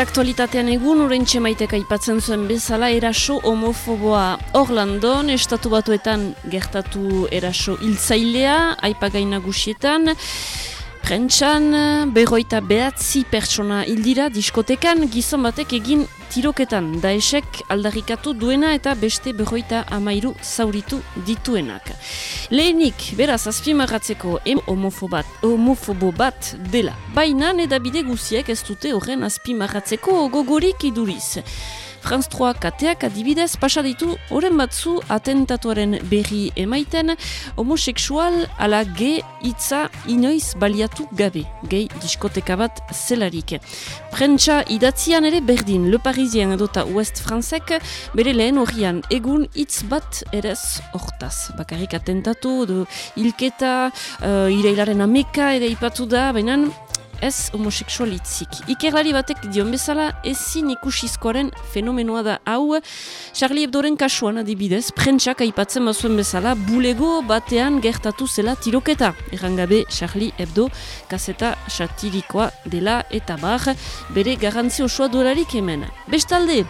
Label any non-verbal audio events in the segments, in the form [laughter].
aktualitatean egun urentxe maiteka aipatzen zuen bezala eraso homofoboa. Orlandon, estatu batuetan gertatu eraso hiltzailea, aipagaina gusietan, Prentxan, berroita behatzi pertsona hildira diskotekan gizon batek egin tiroketan daesek aldarrikatu duena eta beste berroita amairu zauritu dituenak. Lehenik, beraz, azpimarratzeko homofobat, homofobo bat dela. Baina, edabide guziek ez dute horren azpimarratzeko gogorik iduriz. Franz 3 kateak adibidez pasa ditu oren batzu atentatuaren berri emaiten homoseksual ala ge hitza inoiz baliatu gabe, gehi diskoteka bat zelarik. Prentsa idatzian ere berdin Le Parisien edota West Francek bere lehen horrian egun hitz bat erez hortaz. Bakarrik atentatu, do ilketa, uh, ireilaren ameka ere ipatu da, baina ez homoseksualitzik. Ikerlari batek dion bezala ezin ikusizkoaren fenomenoa da hau Charlie Hebdoren kasuan adibidez, prentsak aipatzen bazuen bezala bulego batean gertatu zela tiroketa. Errangabe Charlie Hebdo kaseta satirikoa dela eta bar bere garantzi osoa duelarik hemen. Bestalde,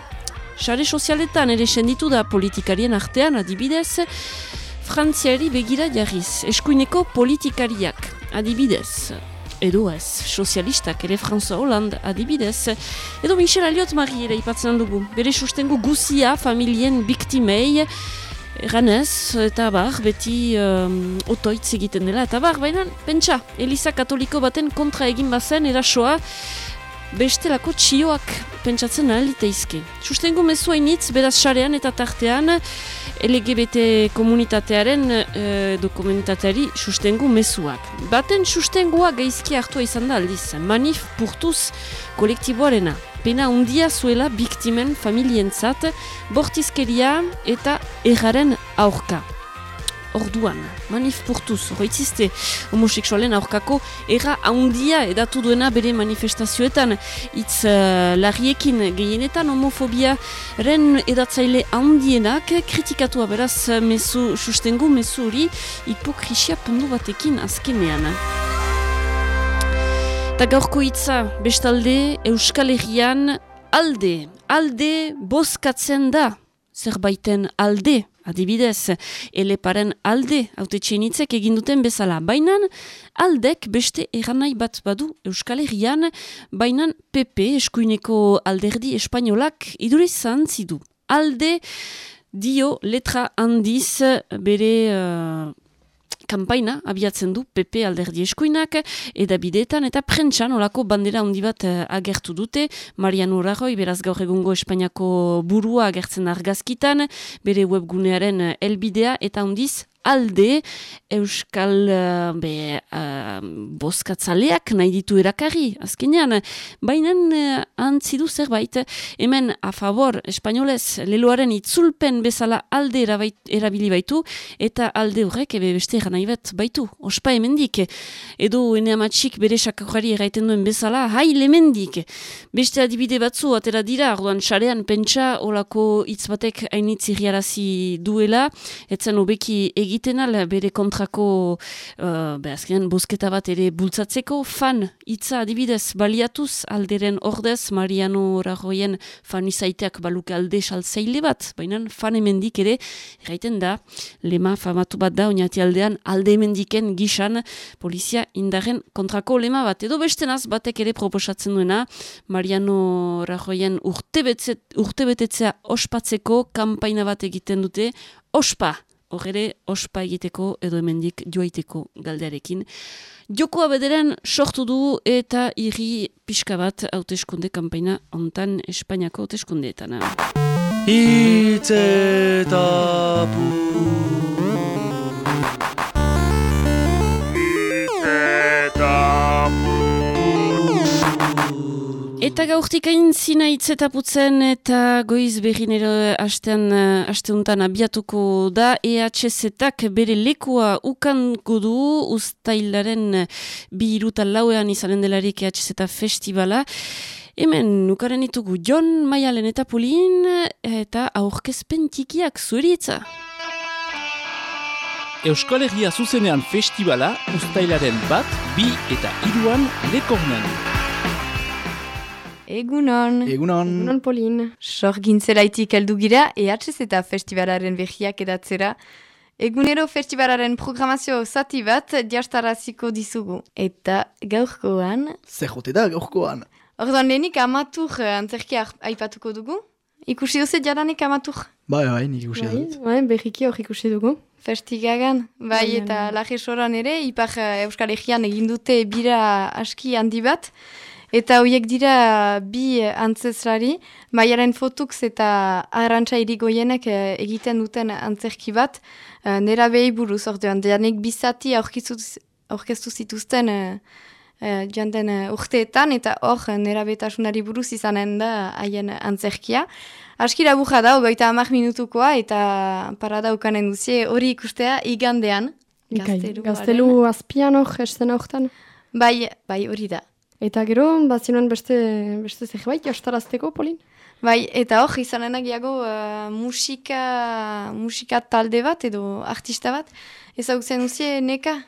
sare sozialetan ere senditu da politikarien artean adibidez, Frantziari begira jarriz, eskuineko politikariak, adibidez, edo ez, sozialistak ere François Hollande adibidez, edo Michel Aliot Marie ere ipatzen dugu, bere sustengo guzia familien biktimei, Ganez, eta bar, beti um, otoitz egiten dela, eta bar, baina, pentsa, Eliza Katoliko baten kontra egin bazen, erasoa, bestelako txioak pentsatzen aliteizke. Sustengo mezu hainitz, beraz xarean eta tartean, LGBT komunitatearen e, dokumentateari sustengu mezuak. Baten sustengoa gaizki hartua izan da aldiz, manif purtuz kolektiboarena. Pena undia zuela biktimen familientzat, bortizkeria eta erraren aurka orduan, manif purtuz, hoitzizte homoseksualen aurkako erra haundia edatu duena bere manifestazioetan itz uh, larriekin gehienetan homofobia ren edatzaile haundienak kritikatu beraz mesu sustengu mesu hori hipokrisia pundu batekin azkenean. Eta gaurko hitza bestalde Euskal Herrian alde, alde bozkatzen da zerbaiten alde Adibidez, eleparen alde, haute txenitzek eginduten bezala. Bainan, aldek beste erranai bat badu Euskal Herrian, bainan PP eskuineko alderdi espainolak idurizan zidu. Alde dio letra handiz bere uh, kampaina abiatzen du PP alderdi eskuinak edabideetan eta prentsan olako bandera handi bat uh, agertu dute. Mariano Rajoy beraz gaur egungo Espainiako burua agertzen argazkitan bere webgunearen uh, elbidea eta handiz alde euskal uh, be, uh, boskatzaleak nahi ditu erakarri, azkenean, baina uh, antzidu zerbait, hemen a favor espainolez leloaren itzulpen bezala alde erabait, erabili baitu, eta alde horrek ebe beste nahi bat baitu, ospa hemendik, edo ene amatxik bere sakakari erraiten duen bezala, hai lemendik, beste adibide batzu, atera dira, orduan xarean pentsa, olako hitz batek hainitz irriarazi duela, etzen obeki egin egiten al bere kontrako uh, behazkean bosketa bat ere bultzatzeko fan hitza adibidez baliatuz alderen ordez Mariano Rajoyen fan izaiteak baluke alde saltzaile bat, baina fan emendik ere gaiten da. Lema famatu bat da oinati aldean alde emendiken gisan polizia indaren kontrako lema bat. Edo bestenaz batek ere proposatzen duena Mariano Rajoyen urte, urte ospatzeko kampaina bat egiten dute ospa horre ospa egiteko edo hemendik joaiteko galdearekin. Jokoa bederen sortu du eta irri pixka bat hauteskunde kanpaina ontan Espainiako hauteskundeetan. Itzetapu Eta gaurtik hain zina itzetaputzen eta goiz hastean hasteuntan abiatuko da EHZ-ak bere lekua ukanko du ustailaren bi iruta lauean izanen delarik EHZ festivala. Hemen nukaren ditugu John Maialen eta Polin eta aurkezpen tikiak zueritza. Euskal Herria zuzenean festivala ustailaren bat, bi eta iruan lekornen. Egunon. Egunon. Egunon, Polin. Sor gintzelaitik heldu gira, EHZ eta festivalaren behiak edatzera. Egunero festivalaren programazio zati bat diastaraziko dizugu. Eta gaurkoan... Zer jote da gaurkoan? Orduan lehenik amatur eh, antzerki aipatuko dugu. Ikusi duzu jadanik amatur? Bai, bai, nik ikusi bai, dut. Bai, berriki hor ikusi dugu. Festigagan, bai, Bai, eta bai. soran ere, ipar eh, Euskal Herrian egin dute bira aski handi bat. Eta horiek dira bi antzezlari, baiaren fotux eta arantxa irigoienek eh, egiten duten antzerki bat, eh, nera behi buruz ordean, janek bizati aurkeztu zituzten eh, joan den urteetan, eta hor eh, nera betasunari buruz izanen da haien antzerkia. Aski laburra da, hogeita hamak minutukoa, eta parada ukanen duzie hori ikustea igandean. Ikai, Gazteluaren- Gaztelu azpian hor, estena hortan. Bai, bai, hori da. Eta gero, bazinuen beste, beste zerbait, jastarazteko, Polin? Bai, eta hor, izanenak jago uh, musika, musika talde bat edo artista bat. Ezagutzen duzie neka?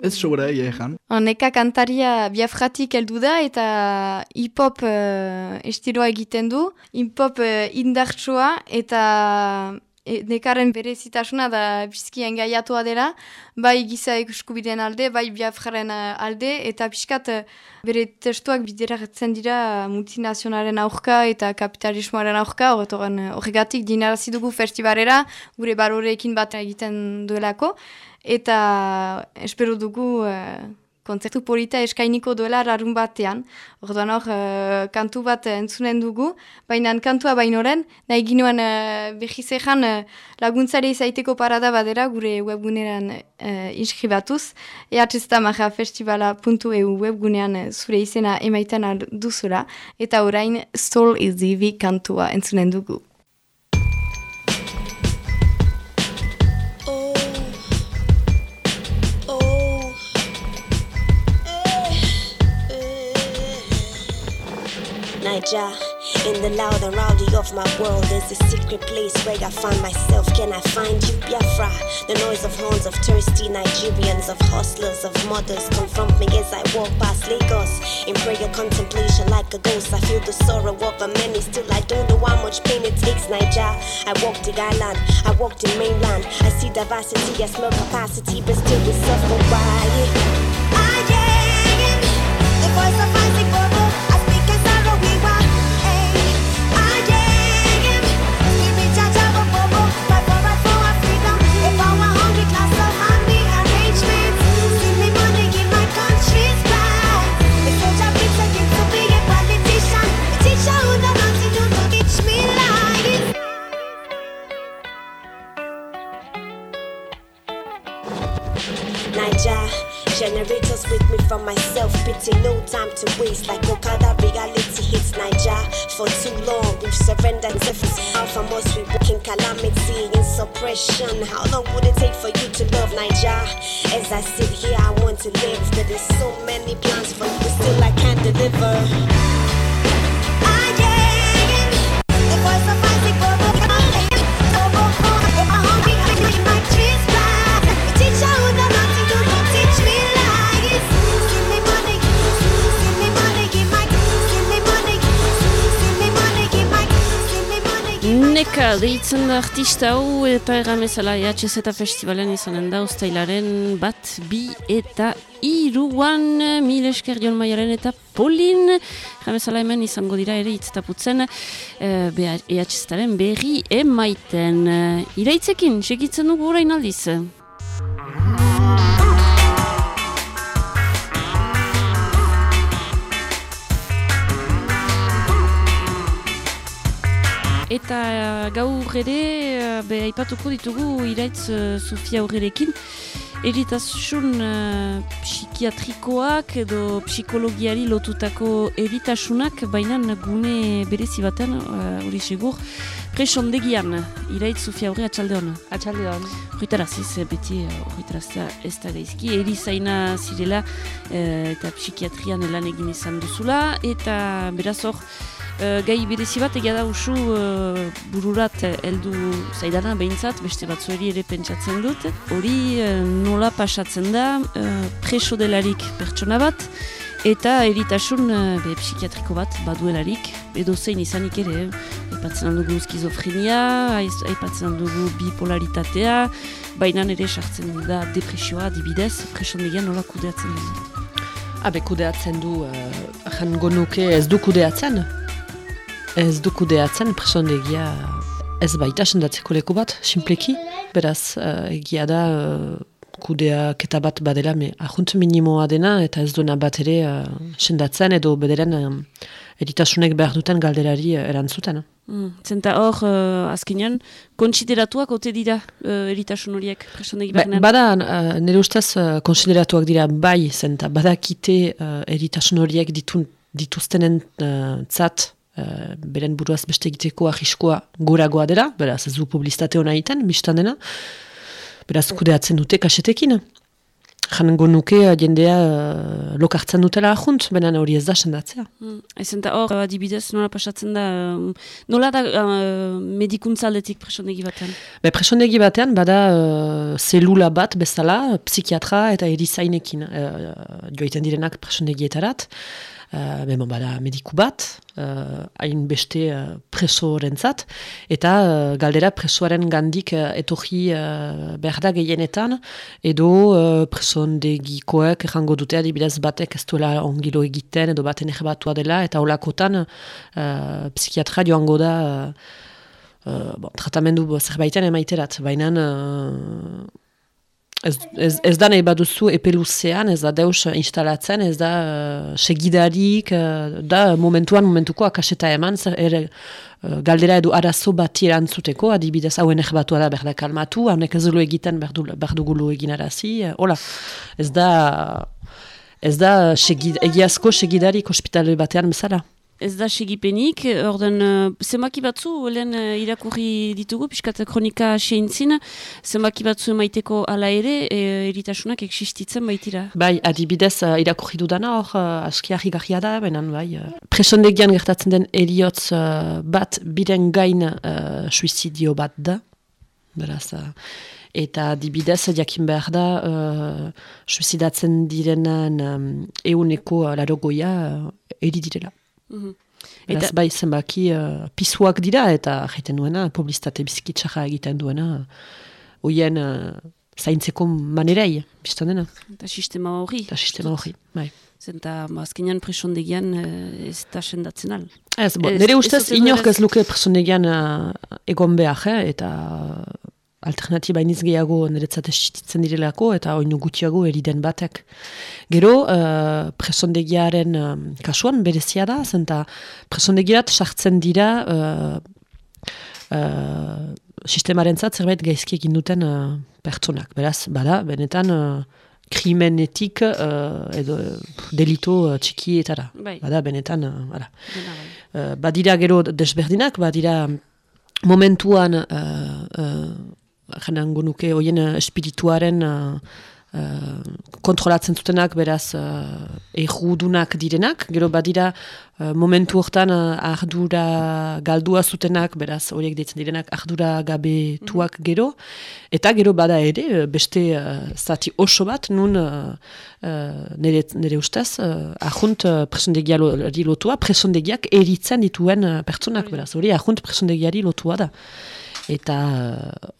Ez sobra egia ezan. Oh, neka kantaria biafratik heldu da eta hip-hop uh, estiloa egiten du. Hip-hop uh, indartsua eta e, nekaren berezitasuna da bizki engaiatua dela. Bai giza eskubideen alde, bai biafraren uh, alde eta pixkat uh, bere testuak bideratzen dira multinazionalen aurka eta kapitalismoaren aurka. Uh, horregatik dinarazi dugu festivalera gure baroreekin bat egiten duelako. Eta espero dugu eh, kontzertu polita eskainiko duela rarun batean. Orduan hor, eh, kantu bat entzunen dugu, baina kantua bainoren, nahi ginoen uh, behiz ezan uh, laguntzare izaiteko parada badera gure webgunean uh, inskribatuz. ehatzestamaja.festivala.eu webgunean eh, zure izena emaiten duzula, eta orain Soul is Divi kantua entzunen dugu. Niger, in the loud and rowdy of my world, there's a secret place where I find myself. Can I find you, Biafra? The noise of horns of thirsty Nigerians, of hustlers, of mothers confront me as I walk past Lagos. In prayer, contemplation, like a ghost, I feel the sorrow of a many. Still, I don't know how much pain it takes, Niger. I walk the island, I walk the mainland. I see diversity, I smell capacity, but still we suffer. Why? I am the voice of no time to waste. Like Okada, reality hits Niger. For too long, we've surrendered to How from us, we walk in calamity and suppression. How long would it take for you to love Niger? As I sit here, I want to live. But there's so many plans for you, still I can't deliver. Deitzen da artista hau eta erramezala EHZ festivalen izanen da ustailaren bat, bi eta iruan mil esker Jon Maialen eta Polin erramezala hemen izango dira ere itztaputzen e, EHZ-aren berri emaiten. Eh, Iraitzekin, segitzen dugu orain aldiz. Eta eh, gaur ere, eh, be, aipatuko ditugu iraitz uh, Sofia aurrerekin, eritasun uh, psikiatrikoak edo psikologiari lotutako eritasunak, baina gune berezi baten, eh, hori segur, presondegian, iraitz Sofia aurre atxalde hona. Atxalde hon. Horritaraziz, beti eh, horritaraztea ez da gaizki, erizaina zirela eh, eta psikiatrian lan egin izan duzula, eta beraz hor, eh, gai berezi bat egia da usu eh, bururat eh, heldu zaidana behintzat, beste batzueri ere pentsatzen dut. Hori eh, nola pasatzen da, eh, preso delarik pertsona bat, eta eritasun uh, be, psikiatriko bat baduelarik, edo zein izanik ere, aipatzen aldugu skizofrenia, aipatzen aldugu bipolaritatea, baina ere sartzen da depresioa, dibidez, presondegian nola kudeatzen du. Habe, kudeatzen du, uh, jango nuke ez du kudeatzen. Ez du kudeatzen, presondegia ez baita sendatzeko leku bat, simpleki. Beraz, uh, egia da, uh, kudeaketa bat badela, me ahunt minimoa dena, eta ez duena bat ere uh, sendatzen, edo bederen uh, eritasunek behar duten galderari uh, erantzuten. Mm. Zenta hor, uh, azkenean, kontsideratuak ote dira uh, eritasun horiek presondegi Ba, barnean? bada, uh, nire ustez, uh, konsideratuak dira bai, zenta badakite uh, eritasun horiek ditun, dituztenen uh, tzat, uh, beren buruaz beste egiteko ahiskoa goragoa dela, beraz ez du publizitate hona egiten, biztan dena, beraz kudeatzen dute kasetekin. Jango nuke uh, jendea uh, lokartzen dutela ahunt, benen hori ez da sendatzea. Mm. Zenta hor, adibidez, nola pasatzen da, um, nola da uh, medikuntza aldetik presondegi batean? Be, presondegi batean, bada uh, zelula bat bezala, psikiatra eta erizainekin uh, joiten direnak presondegietarat. Uh, bema, bada mediku bat, uh, hain beste uh, presorentzat, eta uh, galdera presoaren gandik uh, etorri uh, behar da gehienetan, edo uh, presondegikoek errango dute adibidez batek ez duela ongilo egiten, edo baten errebatua dela, eta holakotan uh, psikiatra joango da uh, Uh, bon, tratamendu zerbaiten emaiterat, baina uh, ez, ez, ez da nahi baduzu epeluzean, ez da deus instalatzen, ez da uh, segidarik, uh, da momentuan momentuko akaseta eman, zer ere uh, galdera edo arazo bati erantzuteko, adibidez hauen erbatua da berda kalmatu, haunek ez egiten berdu, berdugulu egin arazi, hola, ez da... Ez da segid, egiazko segidarik ospitale batean bezala. Ez da segipenik, orden, uh, zenbaki batzu, lehen uh, irakurri ditugu, piskat kronika seintzin, zenbaki batzu emaiteko ala ere, e, eritasunak existitzen baitira. Bai, adibidez, uh, irakurri dudana hor, uh, aski harri da, benan bai. Uh, presondegian gertatzen den eriotz uh, bat, biren gain uh, suizidio bat da. Beraz, uh, eta adibidez, jakin behar da, uh, suizidatzen direnan um, euneko uh, larogoia uh, eri. Mhm. Beraz, Eta- bai, zenbaki uh, pisuak dira, eta jaiten duena, publizitate bizkitsaja egiten duena, hoien uh, zaintzeko manerei, biztan dena, Eta sistema hori. eta sistema hori, bai. Zenta, ba, azkenean presondegian uh, ez da sendatzen al. Ez, bo, nire ez ustez, inork ez luke personegian uh, egon behar, eh, eta alternatiba iniz gehiago niretzat estitzen direlako, eta oinu gutxiago eriden batek. Gero, uh, presondegiaren um, kasuan berezia da, zenta presondegiat sartzen dira uh, uh, sistemaren zerbait gaizki egin duten uh, pertsonak. Beraz, bada, benetan, uh, krimenetik uh, edo delito uh, txikietara. Bai, Bada, benetan, uh, hala. dena bai. Uh, badira gero desberdinak, badira momentuan uh, uh, janango nuke hoien uh, espirituaren uh, kontrolatzen zutenak beraz uh, errudunak direnak, gero badira uh, momentu hortan uh, ardura galdua zutenak, beraz horiek deitzen direnak ardura gabetuak gero, eta gero bada ere beste uh, zati oso bat nun uh, nire, nire ustez uh, ahunt uh, presondegiari lotua, presondegiak eritzen dituen pertsonak, beraz. Hori ahunt presondegiari lotua da eta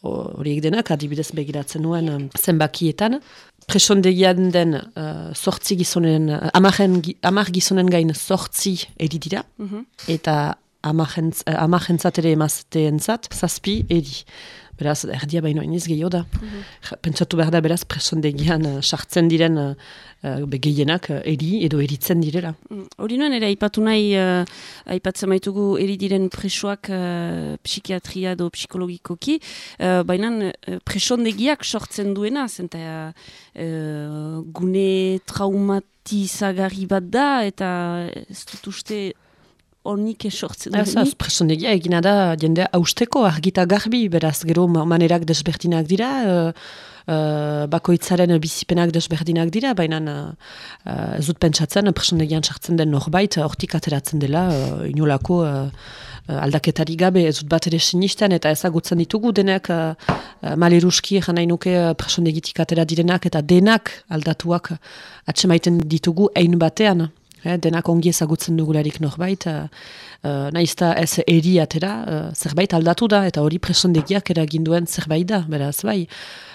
uh, horiek denak adibidez begiratzen nuen um, zenbakietan. Presondegian den uh, sortzi gizonen, amaren, amar gizonen gain sortzi eri dira, Mhm. eta amajentz- uh, amajentzat ere emazteentzat zazpi eri. Beraz, erdia baino iniz gehiago da. Ja, Pentsatu behar da beraz presondegian uh, sartzen diren uh, uh, be gehienak uh, eri edo eritzen direla. Mm, Hori nuen ere aipatu nahi, uh, aipatzen maitugu eri diren presoak uh, psikiatria edo psikologikoki, uh, baina uh, presondegiak sortzen duena, zenta uh, gune traumatizagarri bat da, eta ez dut uste honik esortzen Ez, ez, presondegia egina da jendea hausteko argita garbi, beraz gero ma- manerak desberdinak dira, uh, uh, bakoitzaren bizipenak desberdinak dira, baina uh, ez dut pentsatzen presondegian sartzen den norbait, hortik ateratzen dela uh, inolako uh, aldaketari gabe ez dut bat ere sinisten eta ezagutzen ditugu denak uh, maleruski egan nahi nuke presondegitik atera direnak eta denak aldatuak atsemaiten ditugu ein batean. Eh, denak ongi ezagutzen dugularik norbait, uh, uh, naizta ez eri atera, uh, zerbait aldatu da, eta hori presondegiak eraginduen zerbait da, beraz bai.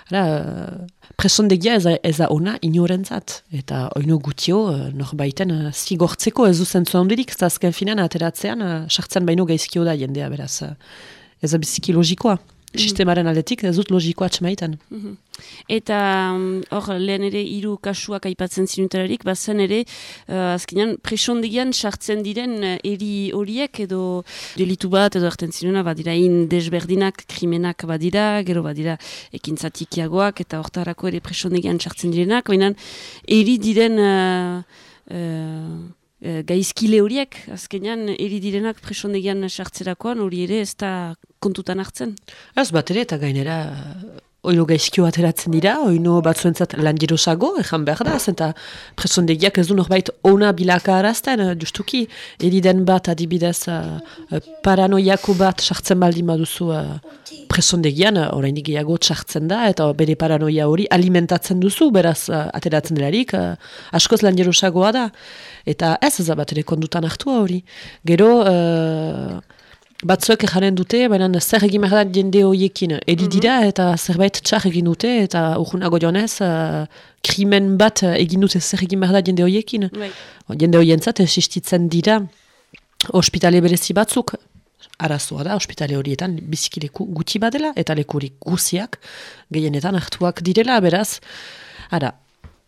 Hala, uh, presondegia ez, ez ona inorentzat, eta oino gutio uh, norbaiten uh, zigortzeko ez duzen zuen ondirik, eta azken finan ateratzean, uh, sartzen baino gaizkio da jendea, beraz. Uh, ez da biziki logikoa. Mhm. Sistemaren aldetik ez dut logikoa atxemaitan. Mhm. Eta mm, hor lehen ere hiru kasuak aipatzen zinuterarik, bazen ere uh, azkenean presondegian sartzen diren uh, eri horiek edo delitu bat edo erten zinuna badira in desberdinak krimenak badira, gero badira ekintzatikiagoak eta hortarako ere presondegian sartzen direnak, baina eri diren... Uh, uh, gaizkile horiek, azkenean, eri direnak presondegian sartzerakoan, hori ere ez da kontutan hartzen. Ez bat ere, eta gainera, oino gaizkio ateratzen dira, oino batzuentzat lan jirosago, ezan behar da, zenta presondegiak ez du norbait ona bilaka arazten, eh, justuki, eriden bat adibidez uh, paranoiako bat sartzen baldin baduzu uh, presondegian, orainik gehiago sartzen da, eta bere paranoia hori alimentatzen duzu, beraz uh, ateratzen delarik, uh, askoz lan jirosagoa da, eta ez ez bat ere kondutan hartua hori. Gero, batzuek jaren dute, baina zer egin behar da jende horiekin edidira mhm. eta zerbait txar egin dute eta urgunago jonez uh, krimen bat egin dute zer egin behar da jende horiekin. Bai. Jende horientzat esistitzen dira ospitale berezi batzuk, arazoa da, ospitale horietan bizikileku guti badela eta lekurik guziak gehienetan hartuak direla, beraz, ara,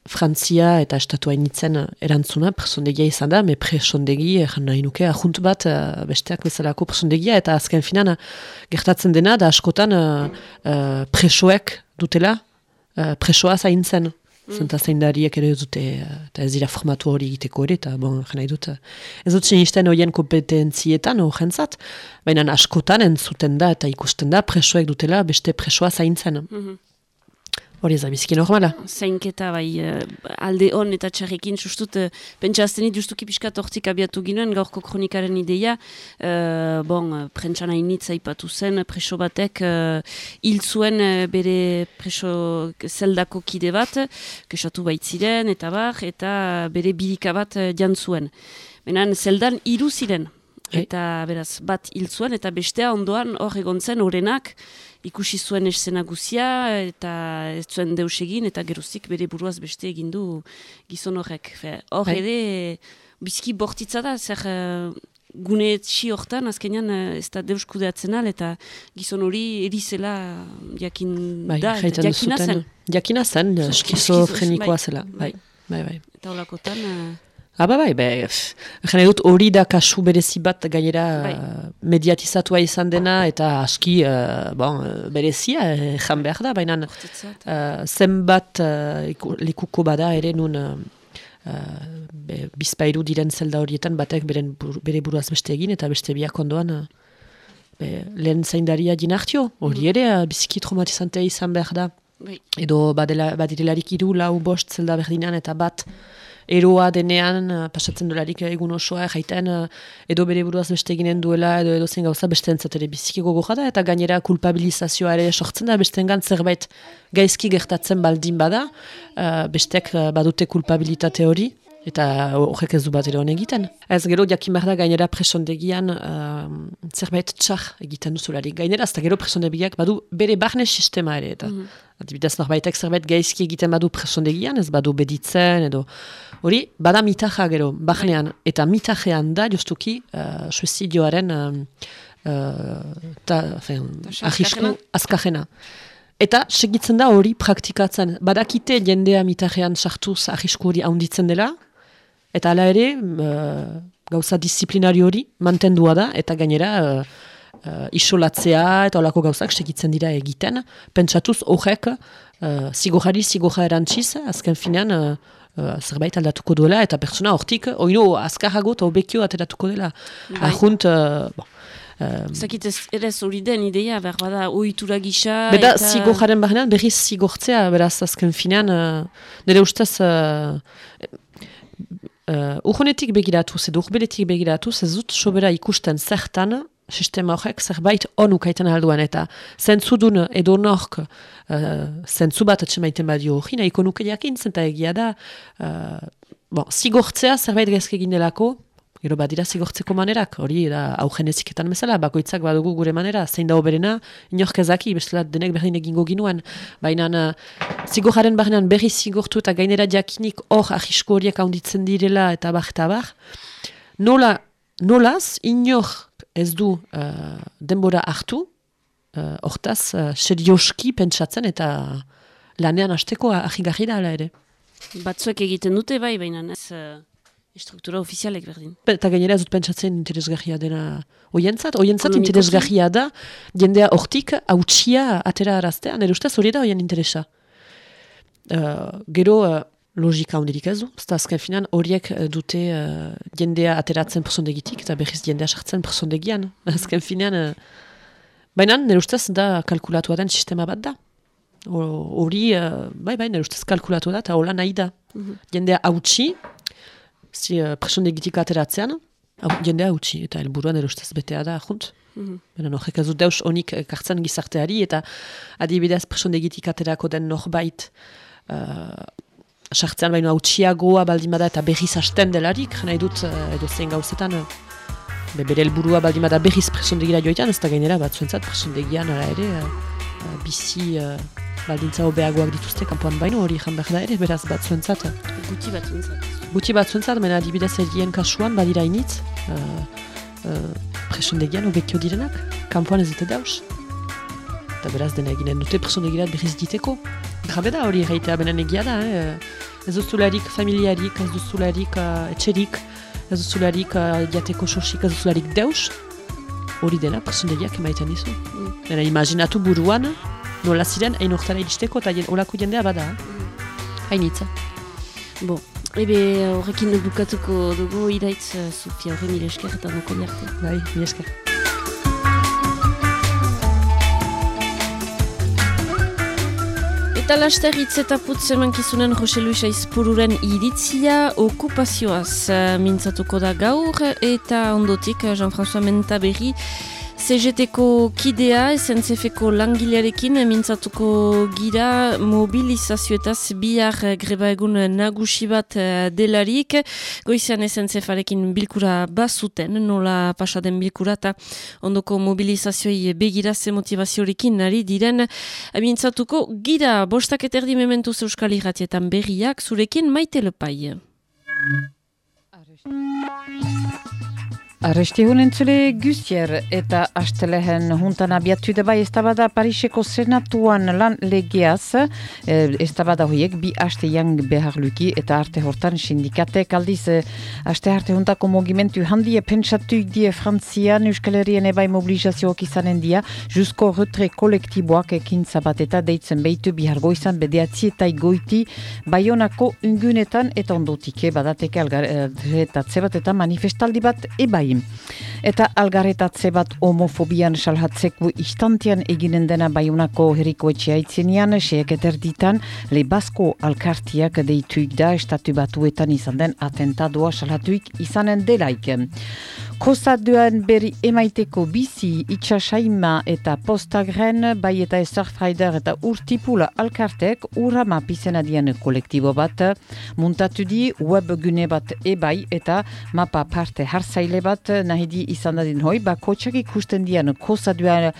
Frantzia eta estatua initzen erantzuna presondegia izan da, me presondegi, eran nahi nuke, ahunt bat uh, besteak bezalako presondegia, eta azken finan gertatzen dena, da askotan uh, presoek dutela, uh, presoa zaintzen. Mm. Zenta zaindariek ere dute, eta ez dira formatu hori egiteko ere, eta bon, nahi dut, ez dut zinisten horien kompetentzietan, horrentzat, baina askotan entzuten da, eta ikusten da, presoek dutela, beste presoa zaintzen. Mm Hori ez da biziki normala. Zainketa bai uh, alde hon eta txarrekin sustut, uh, pentsa aztenit justuki pixka tortik abiatu ginoen gaurko kronikaren ideia, uh, bon, prentsan hainitza ipatu zen, preso batek uh, hil zuen bere preso zeldako kide bat, kesatu baitziren eta bar, eta bere birika bat uh, jan zuen. Benan, zeldan hiru ziren, eta beraz bat hil zuen, eta bestea ondoan hor egon zen orenak, ikusi zuen esena guzia eta ez zuen deus egin eta geruzik bere buruaz beste egin du gizon horrek. Hor bai. ere, bizki bortitza da, zer uh, gune etxi hortan, azkenean uh, ez da deus kudeatzen al, eta gizon hori erizela jakin bai, da, jakina zen. Jakina zen, skizofrenikoa bai. zela. Bai, bai, bai. Eta holakotan... Uh, Aba bai, bai, jene dut hori da kasu berezi bat gainera bai. mediatizatua izan dena eta aski uh, bon, berezia jan behar da, baina uh, zenbat uh, likuko bada ere nun uh, bizpairu diren zelda horietan batek beren, bere buruaz beste egin eta beste biak ondoan uh, be, lehen zaindaria dinartio, hori mm. ere uh, biziki traumatizantea izan behar da. Bai. Edo badela, badirelarik iru lau bost zelda berdinan eta bat eroa denean, uh, pasatzen dolarik egun osoa, jaiten, uh, edo bere buruaz beste eginen duela, edo edo zen gauza beste entzatere biziki gogo da, eta gainera kulpabilizazioa ere sortzen da, beste zerbait gaizki gertatzen baldin bada, uh, bestek badute kulpabilitate hori, eta horrek ez du bat ere egiten. Ez gero, jakin behar da, gainera presondegian uh, zerbait txar egiten duzularik. Gainera, ez da gero presondegiak badu bere barne sistema ere, eta mm -hmm. Adibidez norbaitek zerbait gaizki egiten badu presondegian, ez badu beditzen, edo hori, bada mitaja gero, barnean, bai. eta mitajean da, justuki, uh, suizidioaren uh, uh, ahisku azkajena. Eta segitzen da hori praktikatzen. Badakite jendea mitajean sartuz ahisku hori haunditzen dela, Eta ala ere, uh, gauza disiplinari hori mantendua da, eta gainera uh, uh, isolatzea eta olako gauzak segitzen dira egiten. Pentsatuz horrek, uh, zigorari zigorra erantziz, azken finean, uh, zerbait aldatuko duela, eta pertsona hortik, oino, azkarrago eta obekio ateratuko dela. Bai. Ahunt, uh, bon, Zakit ez ere hori den ideia, behar bada, oitura gisa... Beda, eta... zigoraren barrenean, berriz zigortzea, beraz, azken finean, uh, nire ustez, uh, urhunetik begiratuz edo urbeletik begiratuz ez dut sobera ikusten zertan sistema horrek zerbait onukaiten alduan eta zentzudun edo nork uh, zentzu bat atxemaiten badio hori, nahiko nuke jakin, zenta egia da, uh, bon, zigortzea zerbait gezke egin delako, Gero badira zigortzeko manerak, hori da augen eziketan bezala, bakoitzak badugu gure manera, zein da oberena, inork ezaki, bestela denek berdin egingo ginuen. Baina uh, zigoraren barrenan berri zigortu eta gainera jakinik hor ahisko horiek handitzen direla eta bar eta bar. Nola, nolaz, inor ez du uh, denbora hartu, uh, hortaz, uh, serioski pentsatzen eta lanean hasteko ahigarri da ala ere. Batzuek egiten dute bai, baina ez... Uh... Estruktura ofizialek berdin. Eta gainera ez dut pentsatzen interesgarria dena oientzat. Oientzat interesgarria da, jendea hortik hautsia atera araztea, nire ustez hori da oien interesa. Uh, gero uh, logika hondirik ez du, zta azken finan horiek uh, dute uh, jendea ateratzen persondegitik eta behiz jendea sartzen persondegian. [laughs] Azken finan, uh, baina nire ustez da kalkulatua den sistema bat da. Hori, uh, bai, bai, nire ustez kalkulatua da eta hola nahi da. Mhm. Jendea hautsi, zi uh, presonde egitik ateratzean, jendea utzi, eta helburuan erostez betea da, junt. Mm -hmm. Bena, no, ez deus honik kartzen gizarteari, eta adibidez presonde egitik aterako den norbait, uh, sartzean baino hautsiagoa baldimada eta berriz hasten delarik, nahi dut uh, edo zein gauzetan, uh, be, bere helburua baldimada berriz presondegira joitan, ez da gainera bat zuentzat presondegian ara ere, uh, bizi baldintza hobeagoak dituzte kanpoan baino hori jan behar da ere, beraz bat zuentzat. Guti bat zuentzat. Guti bat mena adibidez erien kasuan, badira initz, uh, uh, presondegian obekio direnak, kanpoan ez dute dauz. Eta beraz dena eginen dute presondegirat berriz diteko. Grabe da hori reitea benen egia da, eh? ez duzularik familiarik, ez duzularik uh, etxerik, ez duzularik uh, jateko sosik, ez duzularik deus. Hori dena presondegiak emaiten dizu. Mm. Dena imaginatu buruan, nola ziren, hain urtara iristeko eta olako jendea bada. Mm. Hainitza. Bo, Ebe horrekin bukatuko dugu iraitz uh, Sofia horre mire esker eta jarte. Bai, mire esker. Eta laster hitz eta putz eman kizunen Jose Luisa Izpururen iritzia okupazioaz uh, mintzatuko da gaur eta ondotik uh, Jean-François Mentaberri CGT-ko kidea, SNCF-ko langilearekin, mintzatuko gira mobilizazioetaz bihar greba egun nagusi bat eh, delarik. Goizean SNCF-arekin bilkura bazuten, nola pasaden bilkura eta ondoko mobilizazioi begiraz motivazioarekin nari diren mintzatuko gira bostak eterdi mementu euskal irratietan berriak zurekin maite lepai. Arresti honen zule guztier eta astelehen juntan abiatu da bai estabada Pariseko senatuan lan legeaz. Eh, estabada hoiek bi aste yang behar luki eta arte hortan sindikatek aldiz eh, aste arte juntako mogimentu handie pentsatu die Frantzian Euskal Herrien ebai mobilizazioak izanen dia jusko retre kolektiboak ekin zabat eta deitzen behitu bihar goizan bedeatzi eta goiti baionako ungunetan eta ondotike badateke algaretatze bat eta manifestaldi bat ebai Eta algarretatze bat homofobian salhatzeko istantian eginen dena baiunako herriko etxea itzenean, seek eterditan, lebasko alkartiak deituik da estatu batuetan izan den atentadoa salhatuik izanen delaik. Kosta duen berri emaiteko bizi itxasaima eta postagren, bai eta Surfrider eta urtipula alkartek urama pizenadien kolektibo bat, muntatu di webgune bat ebai eta mapa parte hartzaile bat nahi di izan dadin hoi, bako txak ikusten dian kosta duen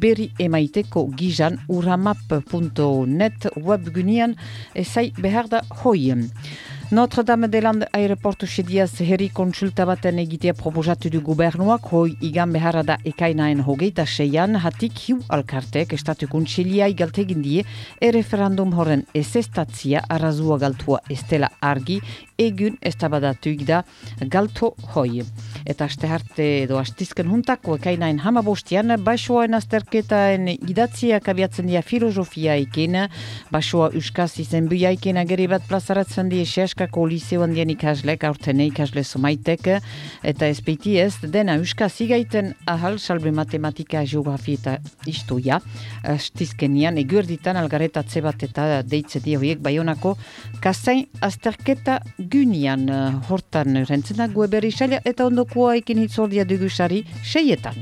berri emaiteko gizan uramap.net webgunean ezai behar da hoi. Notre-Dame-de-Land aeroportu sediaz herri konsulta baten egitea proposatu du gubernuak, hoi igan beharra da ekainaen hogeita seian, hatik hiu alkartek estatu kontsilia igaltegin die, e-referendum horren ezestatzia arrazua galtua estela argi, egun estabadatuik da galto hoi. Eta aste harte edo astizken juntako ekainaen hamabostian, baixoaen azterketaen idatziak abiatzen dia filosofia ikin, baixoa uskaz izen buia ikin ageri bat plazaratzen die seaska Euskako Liseo handien ikaslek, aurtene ikasle somaitek, eta ezpeiti ez, dena Euska zigaiten ahal salbe matematika, geografi eta historia, astizkenian, eguerditan algaretatze bat eta deitze di horiek baionako, kasain azterketa gynian, hortan rentzenak gueberi eta ondokoa ekin hitzordia dugusari seietan.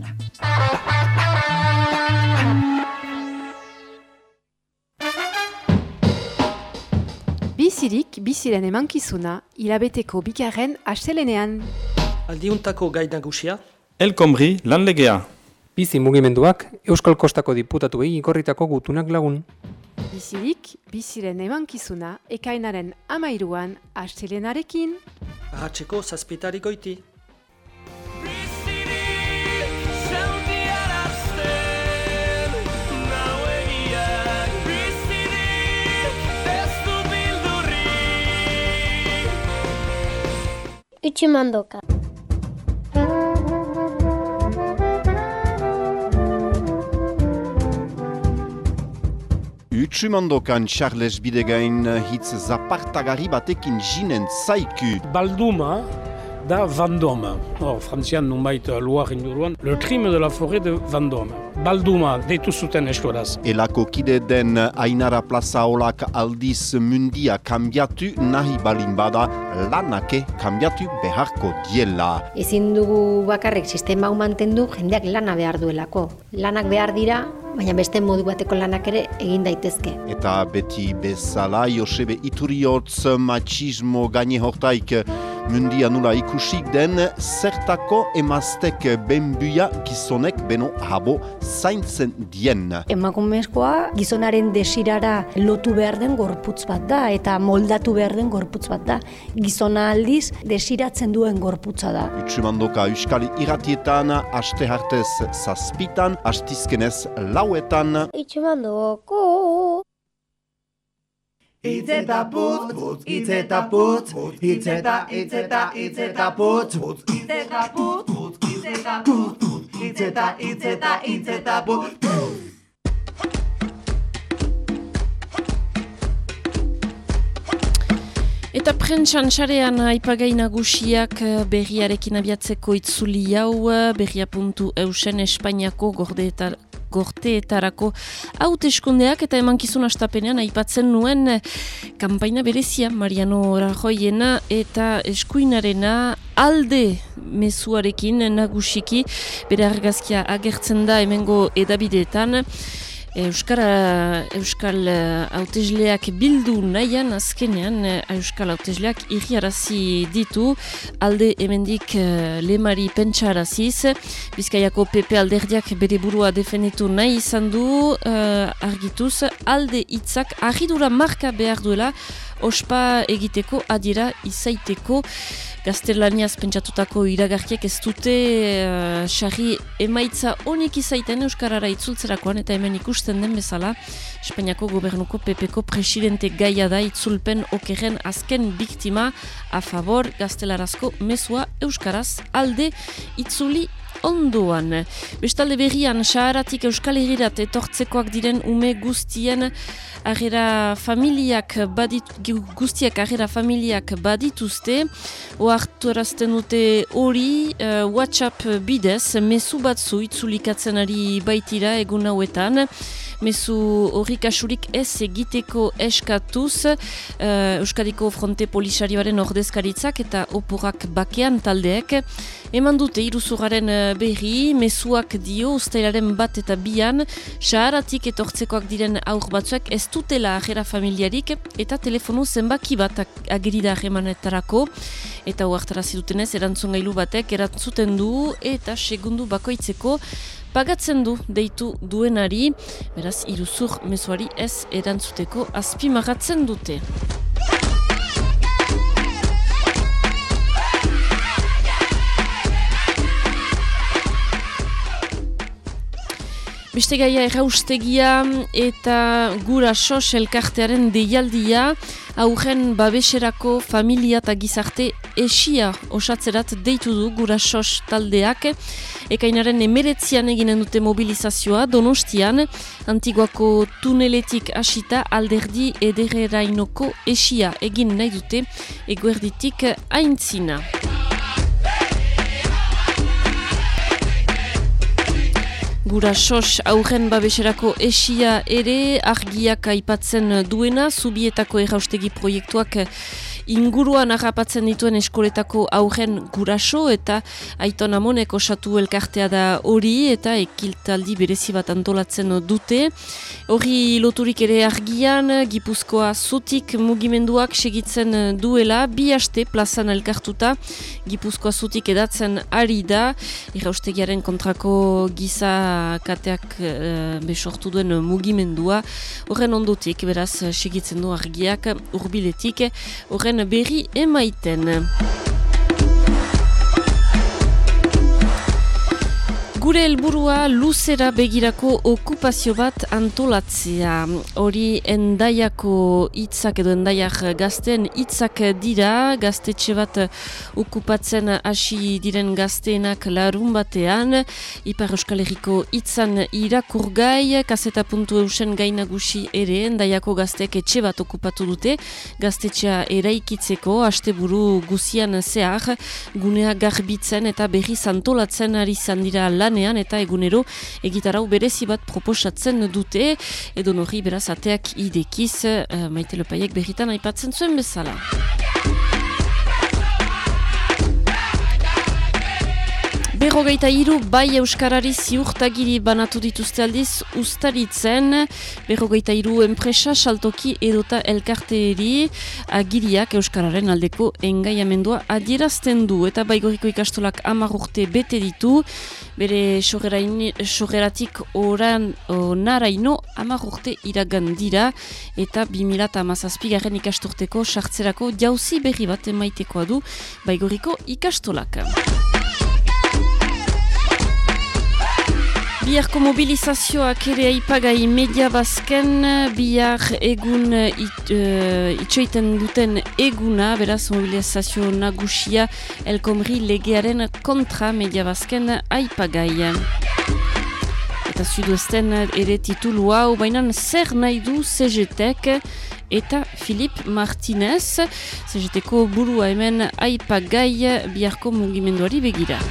Bizirik, biziren emankizuna, hilabeteko bikarren astelenean. Aldiuntako gai nagusia? El Kombri, lan legea. Bizi mugimenduak, Euskal Kostako diputatu egin ikorritako gutunak lagun. Bizirik, biziren emankizuna, ekainaren amairuan astelenarekin. Ahatzeko zazpitari goiti. Utsumandoka. Utsumandokan Charles Bidegain hitz zapartagari batekin jinen zaiku. Balduma da Vendôme. Hor, frantzian nunbait luar inguruan, le crime de la forêt de Vendôme. Balduma deitu zuten eskoraz. Elako kide den Ainara Plaza Olak aldiz mundia kambiatu nahi balin bada lanake kambiatu beharko diela. Ezin dugu bakarrik sistema hau mantendu jendeak lana behar duelako. Lanak behar dira, baina beste modu bateko lanak ere egin daitezke. Eta beti bezala Josebe Ituriotz machismo gaine hortaik mundia nula ikusik den zertako emaztek benbuia gizonek beno habo zaintzen dien. Emakumezkoa gizonaren desirara lotu behar den gorputz bat da eta moldatu behar den gorputz bat da. Gizona aldiz desiratzen duen gorputza da. Utsumandoka Euskal Iratietan, aste hartez zazpitan, astizkenez lauetan. Utsumandoko! Itz eta putz, putz, itz eta putz, itz eta, itz eta, itz eta putz, putz, itz eta putz, putz, itz eta putz, itz eta, itz eta, itz eta putz, Eta prentsan xarean aipagai nagusiak eh, berriarekin abiatzeko itzuli hau eh, berria puntu eusen Espainiako gordeetar gorteetarako. Hauteskundeak eta emankizun astapenean aipatzen nuen eh, kanpaina berezia Mariano Rajoyena eta eskuinarena alde mezuarekin nagusiki. Bere argazkia agertzen da hemengo edabideetan Euskara, Euskal eh, hautezleak bildu nahian azkenean eh, Euskal hautezleak irriarazi ditu. Alde hemendik uh, lemari pentsaraziz Bizkaiako PP alderdiak bere burua defenditu nahi izan du uh, argituz. Alde hitzak argidura marka behar duela ospa egiteko adira izaiteko gaztelaniaz pentsatutako iragarkiek ez dute sarri emaitza honik izaiten Euskarara itzultzerakoan eta hemen ikusten den bezala Espainiako gobernuko PPko presidente gaia da itzulpen okeren azken biktima a favor gaztelarazko mesua Euskaraz alde itzuli ondoan. Bestalde berrian, saharatik Euskal Herrirat etortzekoak diren ume guztien agera familiak badit, guztiak agera familiak badituzte, oartu erazten dute hori uh, WhatsApp bidez, mesu batzu itzulikatzen ari baitira egun hauetan, mezu horri kasurik ez egiteko eskatuz uh, Euskadiko Fronte Polisarioaren ordezkaritzak eta opurak bakean taldeek. Eman dute iruzuraren berri, mezuak dio ustailaren bat eta bian. Saharatik etortzekoak diren aur batzuek ez dutela ajera familiarik eta telefonu zenbaki bat agerida ahemanetarako eta huartarazi dutenez erantzun gailu batek erantzuten du eta segundu bakoitzeko pagatzen du deitu duenari, beraz iruzur mezuari ez erantzuteko azpimagatzen dute. Beste gaia erraustegia eta gura sos elkartearen deialdia aurren babeserako familia eta gizarte esia osatzerat deitu du gura sos taldeak. Ekainaren emeretzian eginen dute mobilizazioa, donostian, antiguako tuneletik hasita alderdi edererainoko esia egin nahi dute. Eguerditik aintzina. Gura sos aurren babeserako esia ere argiak aipatzen duena, zubietako erraustegi proiektuak inguruan harrapatzen dituen eskoletako aurren guraso eta aiton amonek osatu elkartea da hori eta ekiltaldi berezi bat antolatzen dute. Hori loturik ere argian, Gipuzkoa zutik mugimenduak segitzen duela, bi haste plazan elkartuta, Gipuzkoa zutik edatzen ari da, irraustegiaren kontrako giza kateak e, besortu duen mugimendua, horren ondotik, beraz, segitzen du argiak urbiletik, horren berri emaiten. Gure helburua luzera begirako okupazio bat antolatzea. Hori endaiako hitzak edo endaiak gazten hitzak dira, gaztetxe bat okupatzen hasi diren gazteenak larun batean, Ipar Euskal Herriko hitzan irakurgai, kaseta puntu eusen gainagusi ere, endaiako gazteek etxe bat okupatu dute, gaztetxea eraikitzeko, asteburu guzian zehar, gunea garbitzen eta berri antolatzen ari dira lan lanean eta egunero egitarau berezi bat proposatzen dute edo norri beraz ateak idekiz uh, maite lopaiek berritan aipatzen zuen bezala. Berrogeita hiru bai Euskarari ziurtagiri banatu dituzte aldiz ustaritzen. Berrogeita hiru enpresa saltoki edota elkarteeri agiriak Euskararen aldeko engaiamendua adierazten du. Eta baigoriko ikastolak amar urte bete ditu. Bere sogeratik oran onaraino amar urte iragan dira. Eta 2000 amazazpigaren ikasturteko sartzerako jauzi berri bat emaitekoa du baigoriko ikastolak. Biharko mobilizazioak ere aipagai media bazken, bihar egun it, uh, itxoiten duten eguna, beraz mobilizazio nagusia elkomri legearen kontra media bazken aipagai. Eta zuduesten ere titulu hau, baina zer nahi du CGTek eta Filip Martinez, CGTko burua hemen aipagai biharko mugimenduari begira.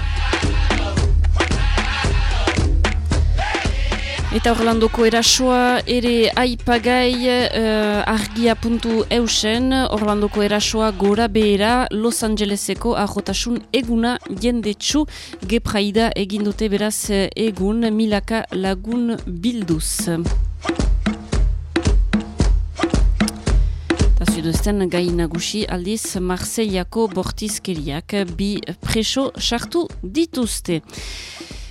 Eta Orlandoko erasoa ere aipagai uh, argia puntu eusen, Orlandoko erasoa gora behera Los Angeleseko ahotasun eguna jendetsu gepraida egindute beraz egun milaka lagun bilduz. Zuduzten gai nagusi aldiz Marseillako bortizkeriak bi preso sartu dituzte.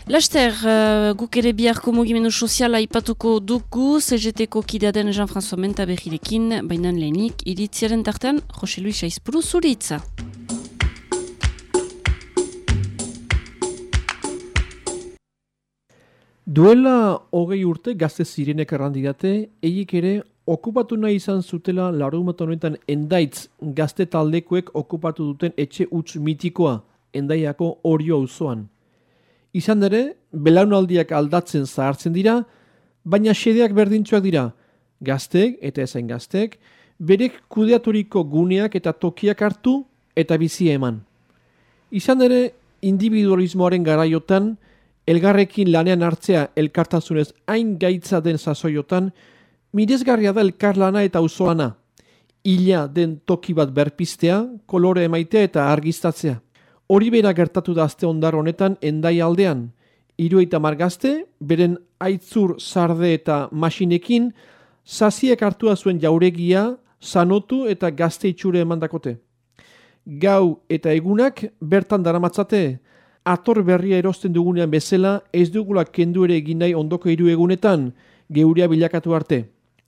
Laster, uh, guk ere biharko mugimendu soziala ipatuko dugu, CGT-ko kideaden Jean-François Menta behirekin, bainan lehenik, iritziaren tartean, Jose Luis Aizpuru zuritza. Duela hogei urte gazte zirenek errandidate, egik ere okupatu nahi izan zutela larumat honetan endaitz gazte taldekoek okupatu duten etxe utz mitikoa endaiako orio auzoan. Izan ere, belaunaldiak aldatzen zahartzen dira, baina xedeak berdintzuak dira, gaztek eta ezain gaztek, berek kudeaturiko guneak eta tokiak hartu eta bizi eman. Izan ere, individualismoaren garaiotan, elgarrekin lanean hartzea elkartasunez hain gaitza den sasoiotan, mirezgarria da elkarlana eta auzolana. Ila den toki bat berpistea, kolore emaitea eta argiztatzea. Hori bera gertatu da azte ondar honetan endai aldean. Iru eta margazte, beren aitzur sarde eta masinekin, zaziek hartua zuen jauregia, sanotu eta gazte itxure emandakote. Gau eta egunak bertan daramatzate, ator berria erosten dugunean bezala ez dugula kendu ere egin nahi ondoko hiru egunetan geuria bilakatu arte.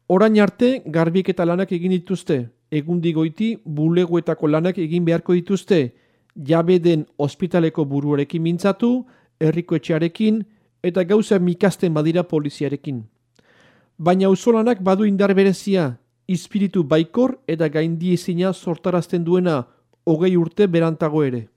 Orain arte garbik eta lanak egin dituzte, egundi goiti buleguetako lanak egin beharko dituzte, jabe den ospitaleko buruarekin mintzatu, herriko etxearekin eta gauza mikasten badira poliziarekin. Baina usolanak badu indar berezia, espiritu baikor eta gaindiezina sortarazten duena hogei urte berantago ere.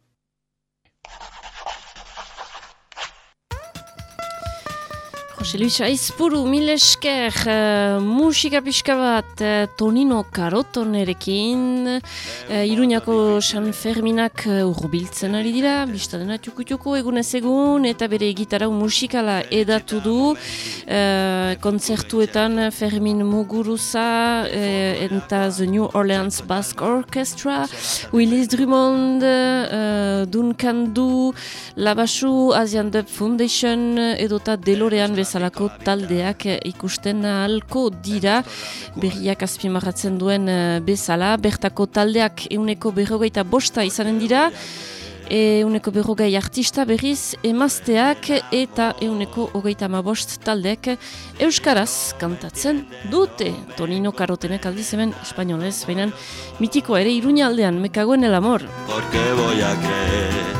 Jose Luis Aizpuru, mil esker, uh, musika pixka bat uh, Tonino Karotonerekin, uh, Iruñako San Ferminak urbiltzen ari dira, biztadena txuku egunez egun, eta bere gitarau musikala edatu du, uh, kontzertuetan Fermin Muguruza, uh, eta The New Orleans Basque Orchestra, Willis Drummond, uh, Duncan Du, Labasu Asian Dub Foundation, edota Delorean bezalako taldeak ikusten ahalko dira berriak azpimarratzen duen eh, bezala. Bertako taldeak euneko berrogeita bosta izanen dira, euneko berrogei artista berriz emazteak eta euneko hogeita amabost taldeak Euskaraz kantatzen dute. Tonino Karotenek aldiz hemen espainolez, baina mitiko ere iruña aldean, mekagoen el amor. Porque voy a creer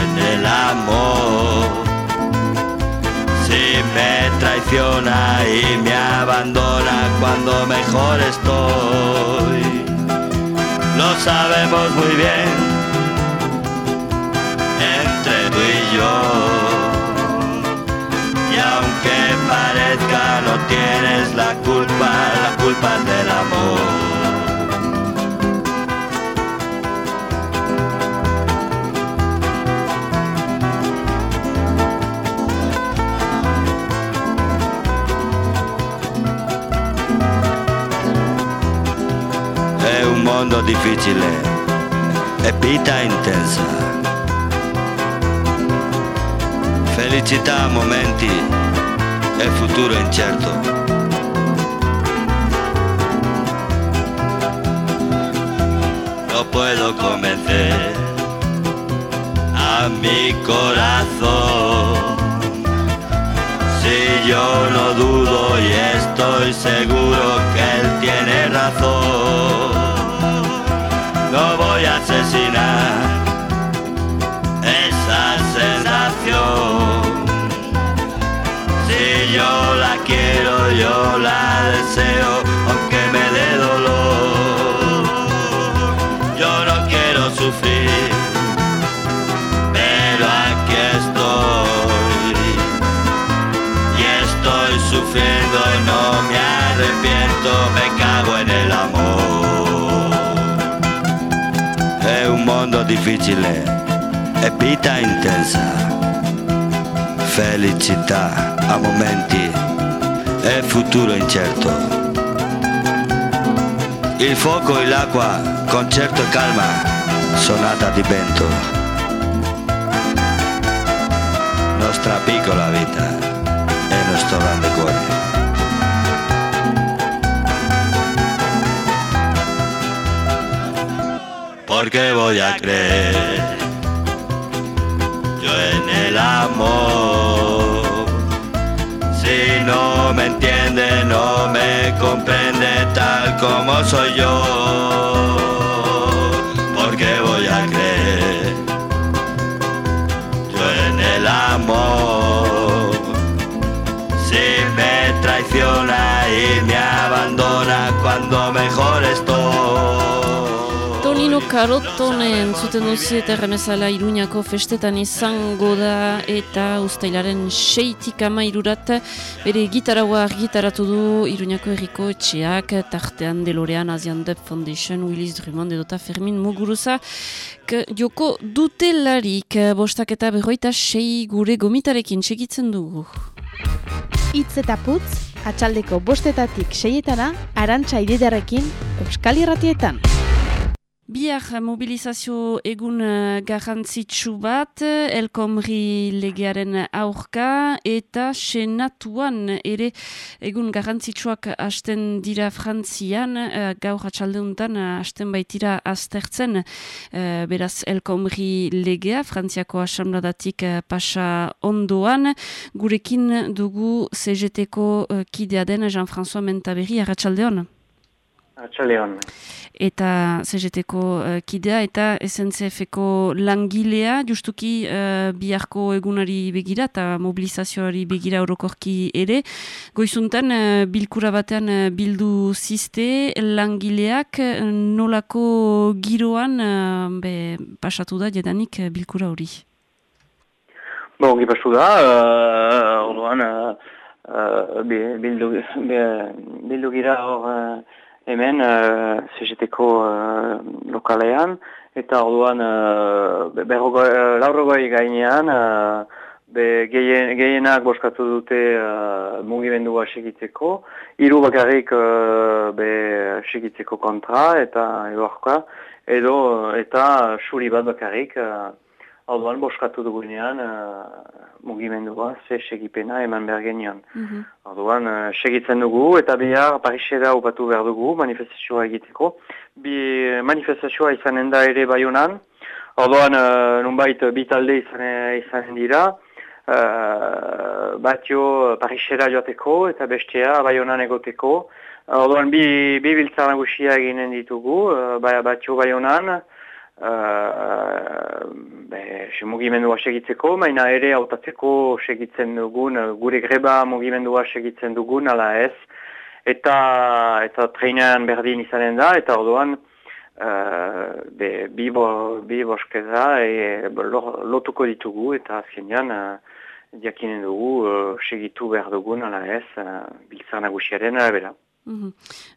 en el amor si me traiciona y me abandona cuando mejor estoy. Lo sabemos muy bien entre tú y yo. Y aunque parezca no tienes la culpa, la culpa del amor. Mondo difficile e vita intensa. Felicità momenti e futuro incerto. No puedo convencer a mi corazón. Si yo no dudo y estoy seguro que él tiene razón, voy asesinar esa sensación. Si yo la quiero, yo la deseo, aunque me dé dolor. Yo no quiero sufrir, pero aquí estoy. Y estoy sufriendo y no me arrepiento, me cago en el amor. Difficile e vita intensa. Felicità a momenti e futuro incerto. Il fuoco e l'acqua, concerto e calma, sonata di vento. Nostra piccola vita e nostro grande cuore. Porque voy a creer yo en el amor. Si no me entiende, no me comprende tal como soy yo. Tonino Karotonen zuten duzi eta erremezala Iruñako festetan izango da eta ustailaren seitik ama irurat bere gitaraua argitaratu du Iruñako erriko etxeak tartean Delorean Asian Dub Foundation Willis Drummond edota Fermin Muguruza joko dutelarik bostak eta berroita sei gure gomitarekin segitzen dugu. Itz eta putz, atxaldeko bostetatik seietana, arantxa ididarekin, Euskal Irratietan. Biar mobilizazio egun uh, garrantzitsu bat, elkomri legearen aurka eta senatuan ere egun garrantzitsuak hasten dira frantzian, uh, gaur atxaldeuntan hasten baitira aztertzen, uh, beraz elkomri legea, frantziako asambladatik uh, pasa ondoan, gurekin dugu CGT-ko kidea den Jean-François Mentaberri, arratxaldeon? Atxaleon. Eta CGT-ko uh, kidea eta SNCF-ko langilea, justuki uh, biharko egunari begira eta mobilizazioari begira orokorki ere. Goizuntan, uh, bilkura batean uh, bildu ziste langileak nolako giroan uh, be, pasatu da jedanik bilkura hori? Bo, ongi pastu da, uh, orduan, uh, uh, bi- bildu, bi- bildu gira hor uh, hemen, uh, CGT-ko uh, lokalean, eta orduan, uh, be- berrogoi, uh, laurogoi gainean, uh, be gehien, gehienak boskatu dute uh, mugimendua segitzeko, hiru bakarrik uh, be segitzeko kontra, eta edo edo, eta suri bat bakarrik, uh, Orduan, boskatu dugunean, uh, mugimendua, ze segipena eman behar genion. Mhm. Orduan, uh, segitzen dugu, eta bihar Parisera upatu behar dugu, manifestazioa egiteko. Bi manifestazioa izanen da ere baionan. Orduan, uh, nunbait, bi talde izan, izanen dira. Uh, batio Parisera joateko, eta bestea baionan egoteko. Orduan, bi, bi biltzar nagusia eginen ditugu, uh, ba- batio baionan, Uh, be, se mugimendua segitzeko, maina ere hautatzeko segitzen dugun, gure greba mugimendua segitzen dugun, ala ez, eta eta treinean berdin izanen da, eta orduan uh, be, bi, bo, bi boskeza e, lo- lotuko ditugu, eta azkenean uh, diakinen dugu uh, segitu behar dugun, ala ez, uh, biltzar nagusiaren arabera. Mhm.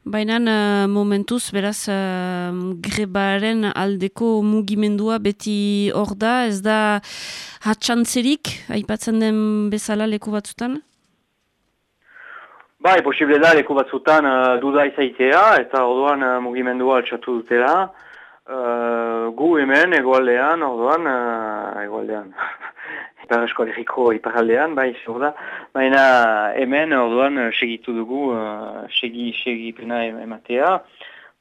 Baina uh, momentuz, beraz, uh, grebaren aldeko mugimendua beti hor da, ez da hatxantzerik, aipatzen den bezala leku batzutan? Bai, posible da, leku batzutan uh, duda izaitea, eta orduan uh, mugimendua altxatu dutela. Uh, gu hemen, egoaldean, orduan, uh, egoaldean, [laughs] Ipar eskolegiko iparaldean, bai, zer da. Baina hemen, orduan, uh, segitu dugu, uh, segi, segi pena ematea.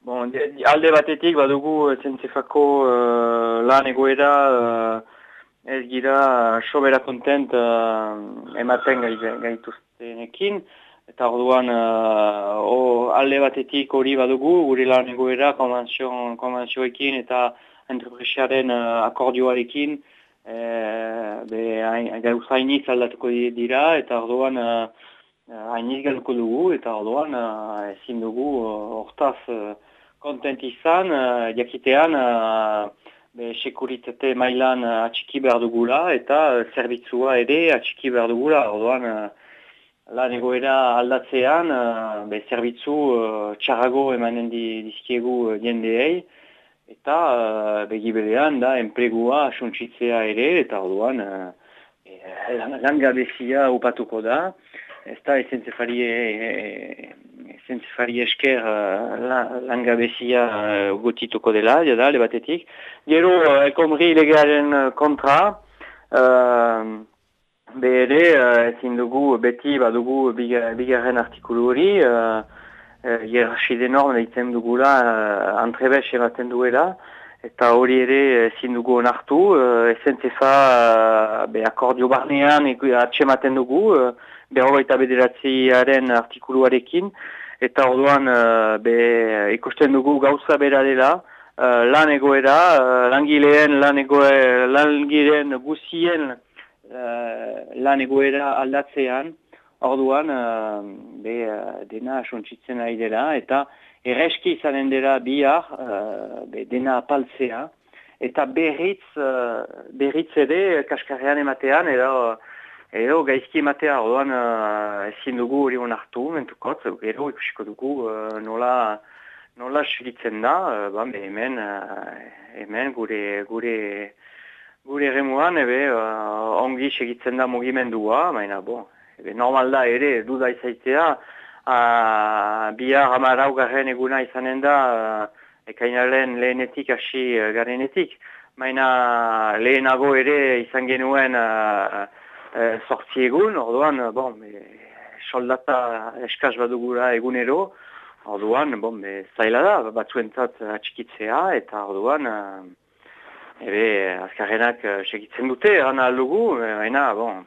Bon, de- de- alde batetik, badugu uh, zentzefako uh, lan egoera, uh, ez gira sobera kontent uh, ematen gai- gaituztenekin. Eta orduan, uh, o, alde batetik hori badugu, gure lan egoera, konvenzio- konvenzioekin eta entrepresiaren uh, akordioarekin, e, be, hain- gauza hainiz aldatuko di- dira, eta orduan uh, hainiz galduko dugu, eta orduan uh, ezin dugu uh, hortaz uh, kontent izan, uh, jakitean, uh, be, sekuritate mailan uh, atxiki behar dugula, eta uh, zerbitzua ere atxiki behar dugula, orduan, uh, lan egoera aldatzean, uh, be, zerbitzu uh, txarrago emanen di, dizkiegu uh, jendeei, eta uh, begiberean da enplegua suntsitzea ere, eta orduan uh, e, lan, langabezia upatuko da, ez da esentzefari esentzefari esker uh, la, langabezia uh, gotituko dela, jada, le batetik. Gero, uh, ekomri legearen kontra, uh, Bere, uh, ezin dugu, beti badugu biga- bigarren artikulu hori, uh, uh, hierarchi denorm deitzen dugula uh, antrebes ematen duela, eta hori ere ezin dugu onartu, uh, esentzefa uh, be akordio barnean atsematen dugu, uh, berrogeita bederatziaren artikuluarekin, eta orduan uh, be, ikusten dugu gauza bera dela, uh, lan egoera, uh, langileen, lan egoera, langileen guzien uh, lan egoera aldatzean, orduan uh, be, uh, dena asontzitzen ari dela, eta erreski izanen dela bihar uh, be, dena apaltzea, eta berriz, uh, berriz ere kaskarrean ematean, edo, edo gaizki ematea, orduan uh, ezin dugu hori onartu, mentukot, gero ikusiko dugu uh, nola, nola segitzen da, uh, ba, be, hemen, uh, hemen gure, gure Gure eremuan, ebe, uh, ongi segitzen da mugimendua, baina, bo, ebe, normal da ere, duda izaitea, uh, bihar amarau garren eguna izanen da, ekainaren lehenetik hasi uh, garenetik, baina lehenago ere izan genuen uh, uh, sortzi egun, orduan, bon, be, soldata eskaz badugura egunero, orduan, bon, be, zaila da, batzuentzat atxikitzea, eta orduan, uh, Ebe, azkarrenak uh, segitzen dute, eran aldugu, baina, bon,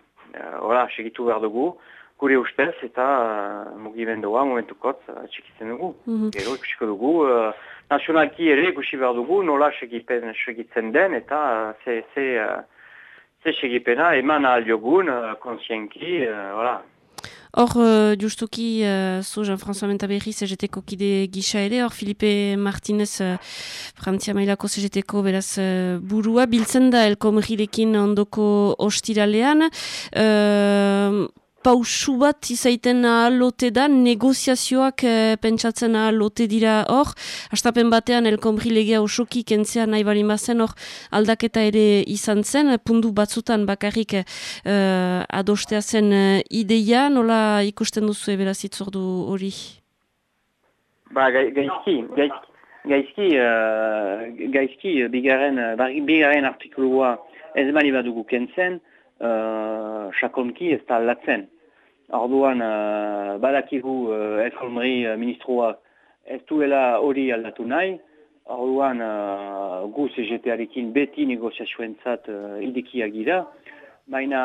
hola, segitu behar dugu, gure ustez eta uh, mugimendua momentukot uh, txikitzen dugu. Mhm. Gero ikusiko dugu, uh, nazionalki ere ikusi behar dugu, nola segipen, segitzen den, eta uh, ze, ze, uh, ze segipena eman ahal jogun, uh, konsienki, uh, hola. Hor, uh, justuki, uh, zu Jean-François Mentaberri CGT-ko kide gisa ere, hor Filipe Martinez uh, Frantzia mailako CGT-ko beraz uh, burua, biltzen da elkomrirekin ondoko ostiralean. Uh, pausu bat izaiten lote da, negoziazioak e, pentsatzen lote dira hor, astapen batean elkomri legea osoki kentzea nahi bali mazen hor aldaketa ere izan zen, pundu batzutan bakarrik e, adostea zen e, ideia, nola ikusten duzu eberaz itzordu hori? Ba, gaizki, gaizki. Gaizki, uh, gaizki, bigarren, bigarren artikulua ez mani badugu kentzen, uh, sakonki ez da aldatzen. Orduan, uh, badakigu uh, elkolmeri uh, ministroak ez duela hori aldatu nahi. Orduan, uh, gu CGT-arekin beti negoziazioentzat uh, idekiak gira. Baina,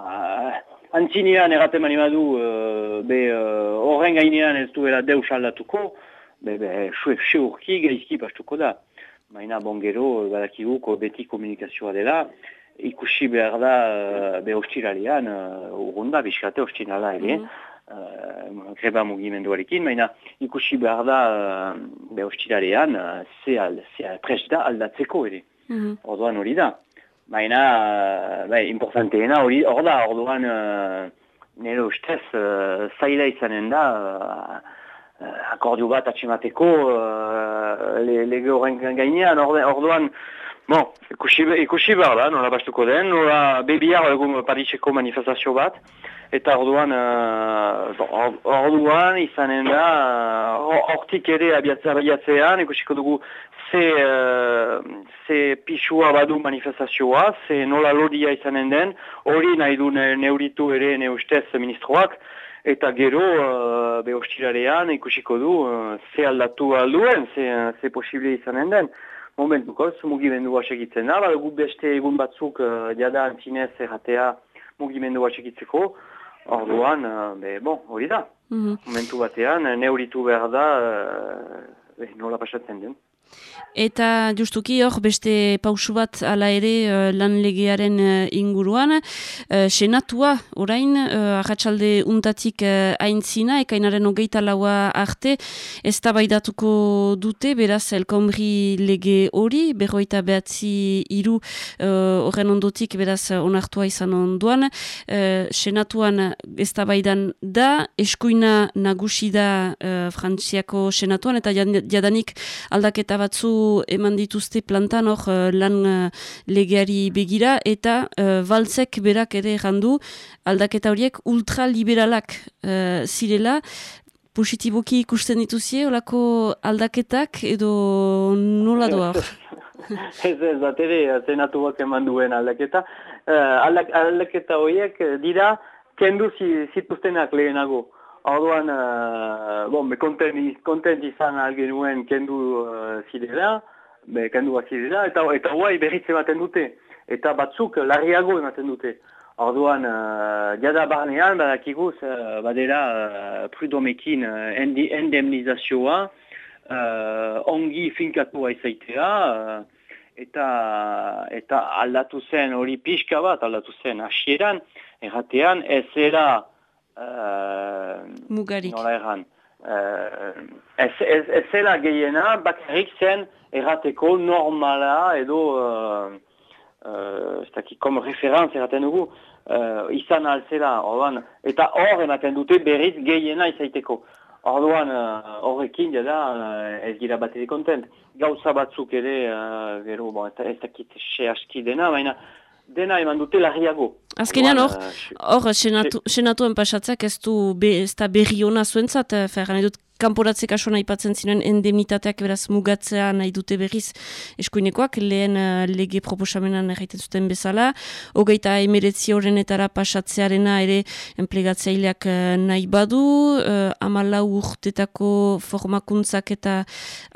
uh, antzinean erraten mani badu, uh, be horren uh, gainean ez duela deus aldatuko, be, be, seurki gaizki pastuko da. Baina, bongero, badakigu beti komunikazioa dela ikusi behar da uh, be hostilalean, uh, urrunda, biskate hostilala ere, mm -hmm. uh, greba mugimenduarekin, baina ikusi behar da be hostilalean, uh, ze, al, ze pres da aldatzeko ere. Mm -hmm. Orduan hori da. Baina, bai, importanteena hori, hor da, orduan, uh, nire ustez, uh, zaila izanen da, akordio bat atxemateko, uh, lege horren gainean, orduan, Bon, ikusi, ikusi behar da, nola bastuko den, nola bebiar egun Pariseko manifestazio bat, eta orduan, uh, orduan izanen da, hortik ere abiatzea abiatzean, ikusiko dugu ze, uh, ze pixua badu manifestazioa, ze nola lodia izanen den, hori nahi du neuritu ere neustez ministroak, eta gero uh, behostirarean ikusiko du uh, ze aldatu alduen, ze, ze posible izanen den momentuko, mugimendua segitzen da, bada gu beste egun batzuk uh, diada antzinez erratea mugimendua segitzeko, orduan, uh, be, bon, hori da. Mm Momentu batean, neuritu behar da, uh, nola pasatzen den. Eta justuki hor beste pausu bat ala ere uh, lan legearen uh, inguruan. Uh, senatua orain, uh, ahatsalde untatik uh, aintzina, ekainaren hogeita laua arte, ez tabaidatuko dute, beraz elkomri lege hori, berroita behatzi iru horren ondotik, beraz onartua izan onduan. Uh, senatuan ez tabaidan da, eskuina nagusi da uh, frantziako senatuan, eta jadanik aldaketa batzu eman dituzte plantan hor uh, lan uh, legeari begira eta uh, baltzek berak ere jandu aldaketa horiek ultraliberalak uh, zirela. Positiboki ikusten dituzie olako aldaketak edo nola doa? [laughs] ez ez bat ere zenatuak eman duen aldaketa. Uh, aldaketa horiek dira kendu zituztenak lehenago Orduan, uh, bon, me kontent izan algenuen kendu uh, zidela, be, kendu bat zidela, eta, eta guai berriz ematen dute, eta batzuk larriago ematen dute. Orduan, uh, jada barnean, badakiguz, uh, badera uh, prudomekin uh, endemnizazioa, uh, ongi finkatua izaitea, uh, eta, eta aldatu zen, hori pixka bat aldatu zen, asieran, erratean, ez era, Uh, Mugarik. Nola erran. Uh, ez, ez, ez zela gehiena, bakarrik zen errateko normala edo, uh, uh, ez daki, kom referanz erraten dugu, uh, izan alzela, orduan, eta hor ematen dute berriz gehiena izaiteko. Orduan, horrekin, uh, da, uh, ez gira bat kontent. Gauza batzuk ere, uh, gero, bon, ez dakit xe aski dena, baina, dena eman dute larriago. Azkenean hor, hor, senatuen pasatzak ez du be, ez da berri hona zuentzat, eh, ferran edut kanporatze kasuan aipatzen ziren endemnitateak beraz mugatzea nahi dute berriz eskuinekoak, lehen uh, lege proposamenan erraiten zuten bezala, hogeita emeretzi horrenetara pasatzearena ere enplegatzaileak uh, nahi badu, uh, amalau urtetako formakuntzak eta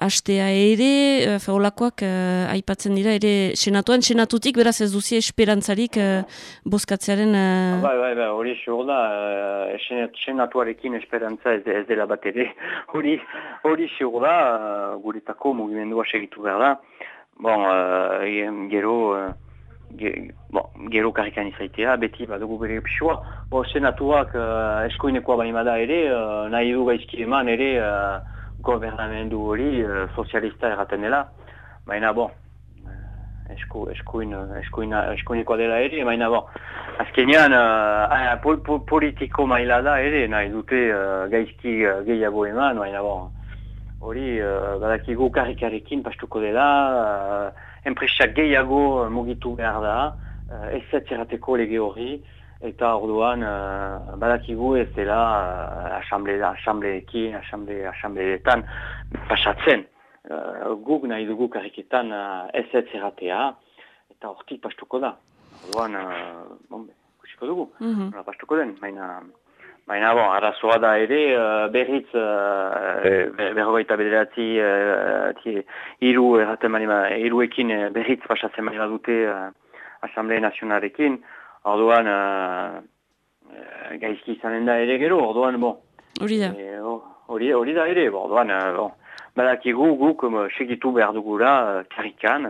astea ere, uh, feolakoak uh, aipatzen dira, ere senatuan, senatutik beraz ez duzi esperantzarik uh, boskatzearen... Uh... Bai, bai, bai, hori da, uh, senatuarekin esperantza ez, ez dela bat ere, hori hori segur da, uh, guretako mugimendua segitu behar da. Bon, uh, gero, uh, ge, bon, gero karrikan izaitea, beti badugu bere pixua. Bo, senatuak uh, eskoinekoa baimada ere, uh, nahi du gaizki eman ere uh, gobernamendu hori uh, sozialista erraten dela. Baina, bon, esku, eskuin, eskuin, eskuineko dela ere, baina bon, azkenean uh, pol, pol, politiko maila da ere, nahi dute uh, gaizki uh, gehiago eman, baina bon, hori uh, badakigu karrikarekin pastuko dela, uh, enpresak gehiago mugitu behar da, uh, ez errateko lege hori, eta orduan uh, badakigu ez dela uh, asamble, asambleekin, asamble, asambleetan pasatzen. Uh, guk nahi dugu karriketan uh, ez ez erratea, eta hortik pastuko da. Orduan, uh, bon, kusiko dugu, mm -hmm. pastuko den, baina... Baina, bon, arazoa da ere, uh, berriz, uh, berrogeita bederatzi, uh, iru, erraten manima, iruekin uh, berriz pasatzen manima dute uh, Asamblea Nazionarekin, orduan, uh, gaizki izanen da ere gero, orduan, bon. Hori da. Hori e, da ere, orduan, uh, bon. Badakigu guk um, segitu behar dugula uh, karikan,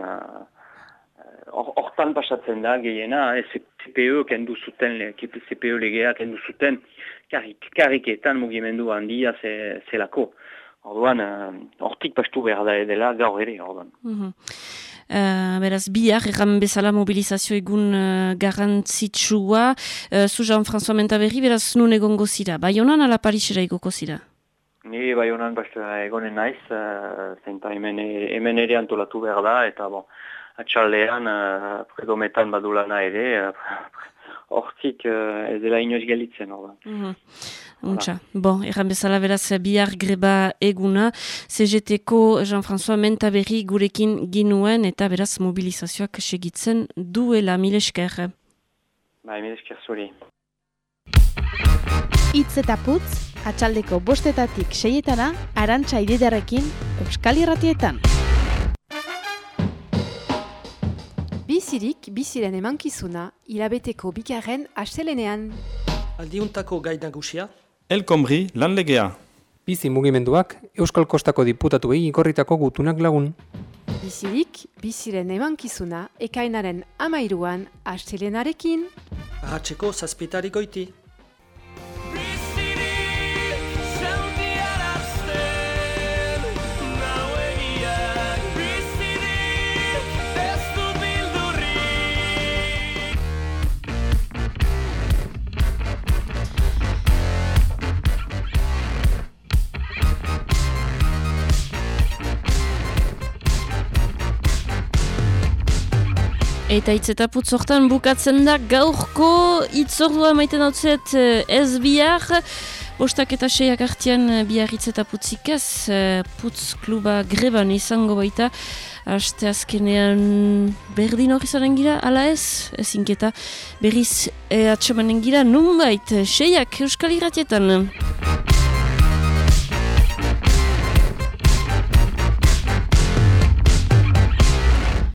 hortan uh, pasatzen da gehiena, eh, CPE kendu zuten, CPE legea kendu zuten, karik, kariketan mugimendu handia ze, zelako. Orduan, hortik uh, pastu behar da edela gaur ere, orduan. Mm Uh, beraz, bihar, erran bezala mobilizazio egun uh, garantzitsua. Uh, zu Jean-François Mentaberri, beraz, nun egongo zira? Baionan ala Parisera egoko zira? Ni baionan basta egonen naiz, uh, zenta hemen, hemen ere antolatu behar da, eta bon, atxaldean, uh, predometan badulana ere, uh, hortik uh, ez dela inoiz gelitzen. Mm -hmm. Untxa, bon, erran bezala beraz bihar greba eguna, CGT-ko Jean-François Mentaberri gurekin ginuen eta beraz mobilizazioak segitzen duela, mil esker. Bai, mil esker zuri. Itz eta putz, atxaldeko bostetatik seietana, arantxa ididarekin, Euskal Irratietan. Bizirik, biziren emankizuna, hilabeteko bikarren astelenean. Aldiuntako gai nagusia? El Komri, lan legea. Bizi mugimenduak, Euskal Kostako diputatu egin ikorritako gutunak lagun. Bizirik, biziren emankizuna, ekainaren amairuan astelenarekin. Ahatzeko zazpitari Eta hitz eta putzortan bukatzen da gaurko itzordua maiten hau eh, ez bihar. Bostak eta seiak artian eh, bihar hitz eta putzikaz, eh, putz kluba greban izango baita. Aste azkenean berdin hori zaren gira, ala ez? Ezinketa berriz e, atxamanen gira, nun bait, seiak euskal irratietan.